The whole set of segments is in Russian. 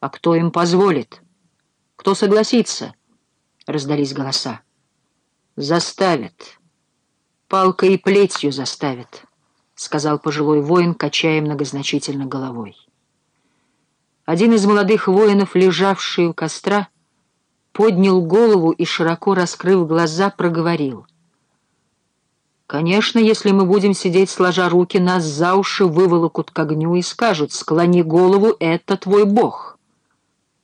«А кто им позволит? Кто согласится?» — раздались голоса. «Заставят. Палкой и плетью заставят», — сказал пожилой воин, качая многозначительно головой. Один из молодых воинов, лежавший у костра, поднял голову и, широко раскрыв глаза, проговорил. «Конечно, если мы будем сидеть сложа руки, нас за уши выволокут к огню и скажут, склони голову, это твой бог.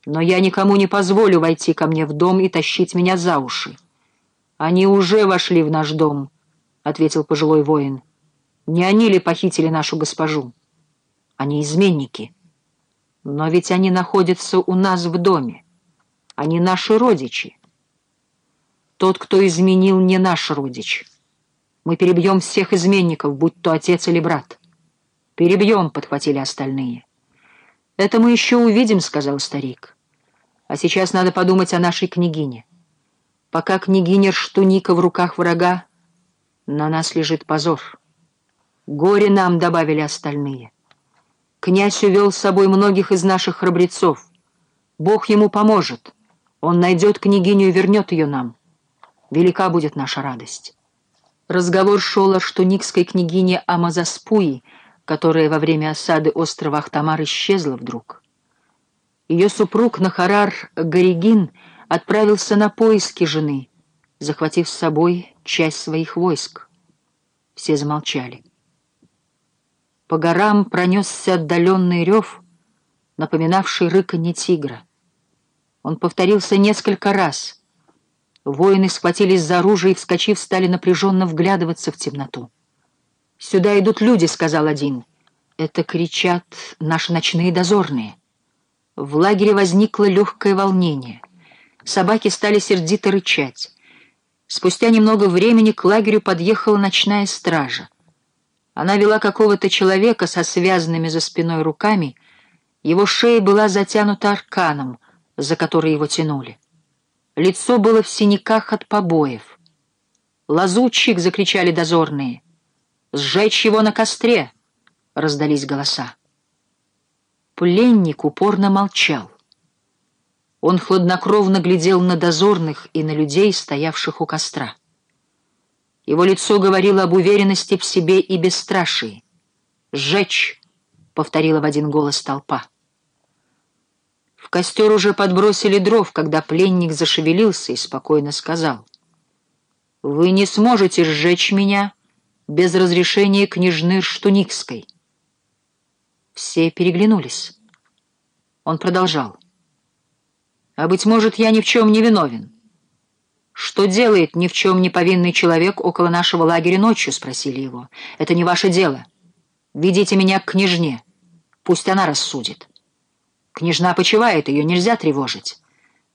Но я никому не позволю войти ко мне в дом и тащить меня за уши. Они уже вошли в наш дом», — ответил пожилой воин. «Не они ли похитили нашу госпожу? Они изменники». Но ведь они находятся у нас в доме. Они наши родичи. Тот, кто изменил, не наш родич. Мы перебьем всех изменников, будь то отец или брат. Перебьем, — подхватили остальные. Это мы еще увидим, — сказал старик. А сейчас надо подумать о нашей княгине. Пока княгиня Рштуника в руках врага, на нас лежит позор. Горе нам, — добавили остальные. Князь увел с собой многих из наших храбрецов. Бог ему поможет. Он найдет княгиню и вернет ее нам. Велика будет наша радость. Разговор шел о штуникской княгине Амазаспуи, которая во время осады острова Ахтамар исчезла вдруг. Ее супруг Нахарар Горигин отправился на поиски жены, захватив с собой часть своих войск. Все замолчали. По горам пронесся отдаленный рев, напоминавший рыканье тигра. Он повторился несколько раз. Воины схватились за оружие и, вскочив, стали напряженно вглядываться в темноту. «Сюда идут люди», — сказал один. «Это кричат наши ночные дозорные». В лагере возникло легкое волнение. Собаки стали сердито рычать. Спустя немного времени к лагерю подъехала ночная стража. Она вела какого-то человека со связанными за спиной руками, его шея была затянута арканом, за который его тянули. Лицо было в синяках от побоев. «Лазутчик!» — закричали дозорные. «Сжечь его на костре!» — раздались голоса. Пленник упорно молчал. Он хладнокровно глядел на дозорных и на людей, стоявших у костра. Его лицо говорило об уверенности в себе и бесстрашии. «Сжечь!» — повторила в один голос толпа. В костер уже подбросили дров, когда пленник зашевелился и спокойно сказал. «Вы не сможете сжечь меня без разрешения княжны Штуникской». Все переглянулись. Он продолжал. «А, быть может, я ни в чем не виновен. «Что делает ни в чем не повинный человек около нашего лагеря ночью?» — спросили его. «Это не ваше дело. Ведите меня к княжне. Пусть она рассудит. Княжна почивает, ее нельзя тревожить.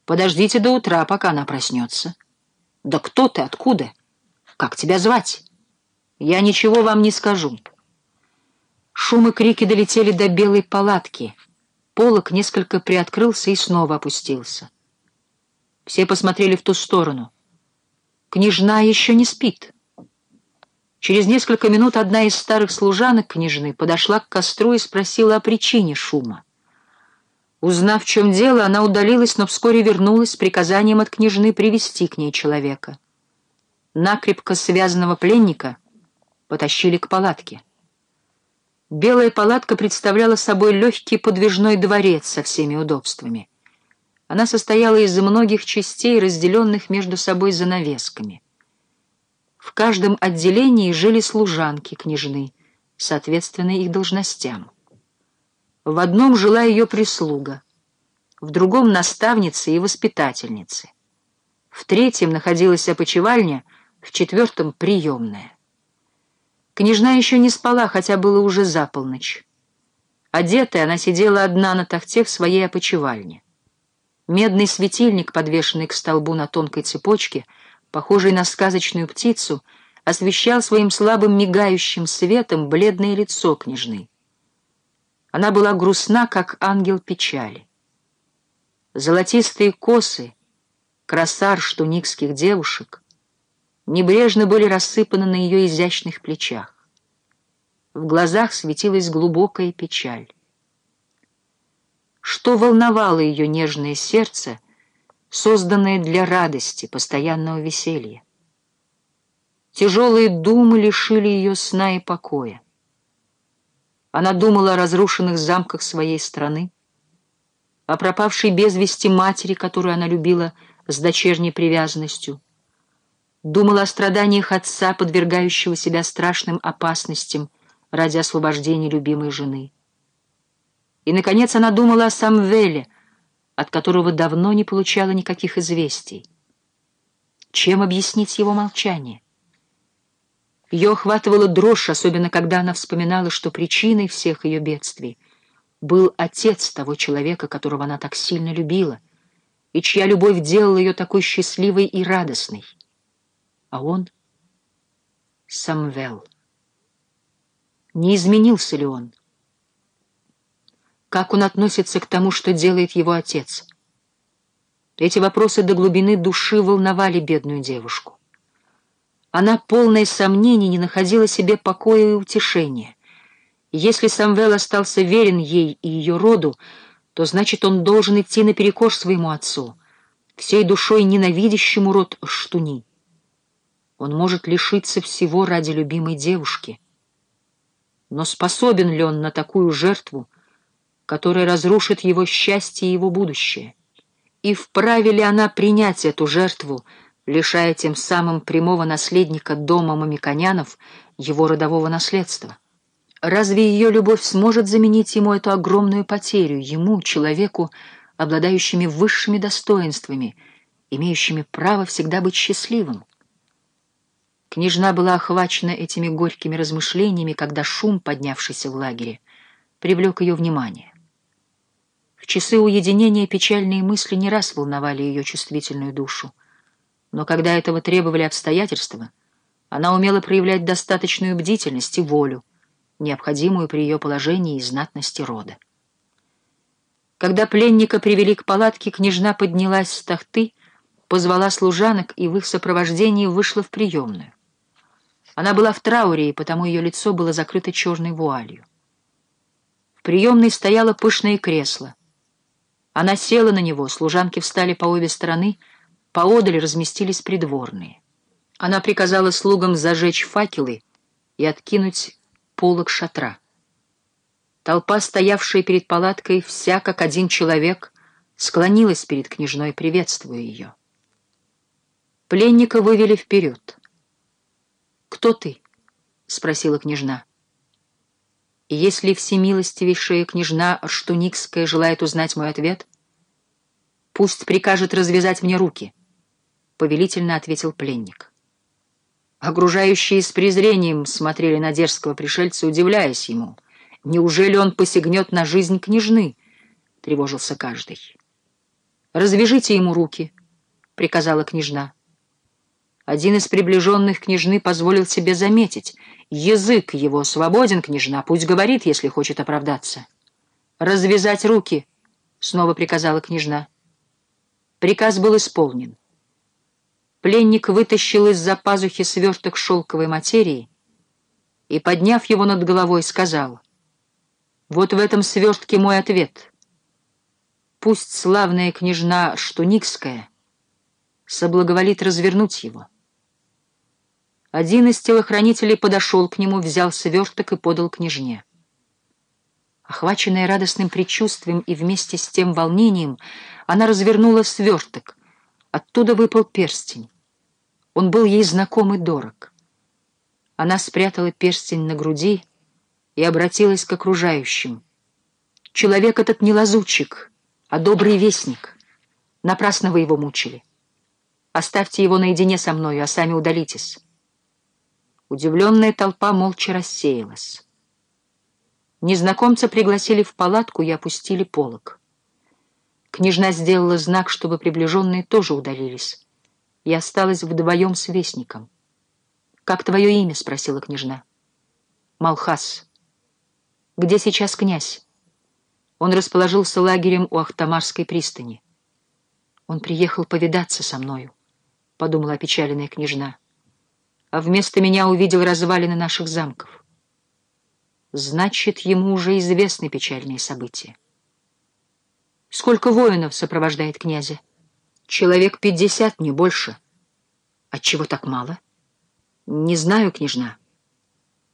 Подождите до утра, пока она проснется». «Да кто ты? Откуда? Как тебя звать?» «Я ничего вам не скажу». Шум и крики долетели до белой палатки. Полок несколько приоткрылся и снова опустился. Все посмотрели в ту сторону. Княжна еще не спит. Через несколько минут одна из старых служанок княжны подошла к костру и спросила о причине шума. Узнав, в чем дело, она удалилась, но вскоре вернулась с приказанием от княжны привести к ней человека. Накрепко связанного пленника потащили к палатке. Белая палатка представляла собой легкий подвижной дворец со всеми удобствами. Она состояла из многих частей, разделенных между собой занавесками. В каждом отделении жили служанки княжны, соответственно их должностям. В одном жила ее прислуга, в другом — наставницы и воспитательницы. В третьем находилась опочивальня, в четвертом — приемная. Княжна еще не спала, хотя было уже за полночь. Одетая, она сидела одна на тахте в своей опочивальне. Медный светильник, подвешенный к столбу на тонкой цепочке, похожий на сказочную птицу, освещал своим слабым мигающим светом бледное лицо княжны. Она была грустна, как ангел печали. Золотистые косы, красар штуникских девушек, небрежно были рассыпаны на ее изящных плечах. В глазах светилась глубокая печаль. Что волновало ее нежное сердце, созданное для радости, постоянного веселья? Тяжелые думы лишили ее сна и покоя. Она думала о разрушенных замках своей страны, о пропавшей без вести матери, которую она любила с дочерней привязанностью, думала о страданиях отца, подвергающего себя страшным опасностям ради освобождения любимой жены. И, наконец, она думала о Самвеле, от которого давно не получала никаких известий. Чем объяснить его молчание? Ее охватывала дрожь, особенно когда она вспоминала, что причиной всех ее бедствий был отец того человека, которого она так сильно любила, и чья любовь делала ее такой счастливой и радостной. А он — Самвел. Не изменился ли он? Как он относится к тому, что делает его отец? Эти вопросы до глубины души волновали бедную девушку. Она, полная сомнений, не находила себе покоя и утешения. Если Самвел остался верен ей и ее роду, то значит, он должен идти наперекор своему отцу, всей душой ненавидящему род Штуни. Он может лишиться всего ради любимой девушки. Но способен ли он на такую жертву, которая разрушит его счастье и его будущее? И вправе ли она принять эту жертву, лишая тем самым прямого наследника дома Мамиконянов его родового наследства. Разве ее любовь сможет заменить ему эту огромную потерю, ему, человеку, обладающими высшими достоинствами, имеющими право всегда быть счастливым? Княжна была охвачена этими горькими размышлениями, когда шум, поднявшийся в лагере, привлек ее внимание. В часы уединения печальные мысли не раз волновали ее чувствительную душу но когда этого требовали обстоятельства, она умела проявлять достаточную бдительность и волю, необходимую при ее положении и знатности рода. Когда пленника привели к палатке, княжна поднялась с тахты, позвала служанок и в их сопровождении вышла в приемную. Она была в трауре, и потому ее лицо было закрыто черной вуалью. В приемной стояло пышное кресло. Она села на него, служанки встали по обе стороны — Поодаль разместились придворные. Она приказала слугам зажечь факелы и откинуть полог шатра. Толпа, стоявшая перед палаткой, вся как один человек, склонилась перед княжной, приветствуя ее. Пленника вывели вперед. «Кто ты?» — спросила княжна. Если всемилостивейшая княжна Штуникская желает узнать мой ответ, пусть прикажет развязать мне руки — повелительно ответил пленник. Огружающие с презрением смотрели на дерзкого пришельца, удивляясь ему. Неужели он посягнет на жизнь княжны? Тревожился каждый. «Развяжите ему руки», — приказала княжна. Один из приближенных княжны позволил себе заметить. «Язык его свободен, княжна, пусть говорит, если хочет оправдаться». «Развязать руки», — снова приказала княжна. Приказ был исполнен. Пленник вытащил из-за пазухи сверток шелковой материи и, подняв его над головой, сказал, «Вот в этом свертке мой ответ. Пусть славная княжна Штуникская соблаговолит развернуть его». Один из телохранителей подошел к нему, взял сверток и подал княжне. Охваченная радостным предчувствием и вместе с тем волнением, она развернула сверток, Оттуда выпал перстень. Он был ей знаком и дорог. Она спрятала перстень на груди и обратилась к окружающим. «Человек этот не лазутчик, а добрый вестник. Напрасно вы его мучили. Оставьте его наедине со мною, а сами удалитесь». Удивленная толпа молча рассеялась. Незнакомца пригласили в палатку и опустили полог. Княжна сделала знак, чтобы приближенные тоже удалились, и осталась вдвоем с вестником. «Как твое имя?» — спросила княжна. «Малхас». «Где сейчас князь?» Он расположился лагерем у Ахтамарской пристани. «Он приехал повидаться со мною», — подумала опечаленная княжна. «А вместо меня увидел развалины наших замков. Значит, ему уже известны печальные события». Сколько воинов сопровождает князя? Человек пятьдесят, не больше. Отчего так мало? Не знаю, княжна.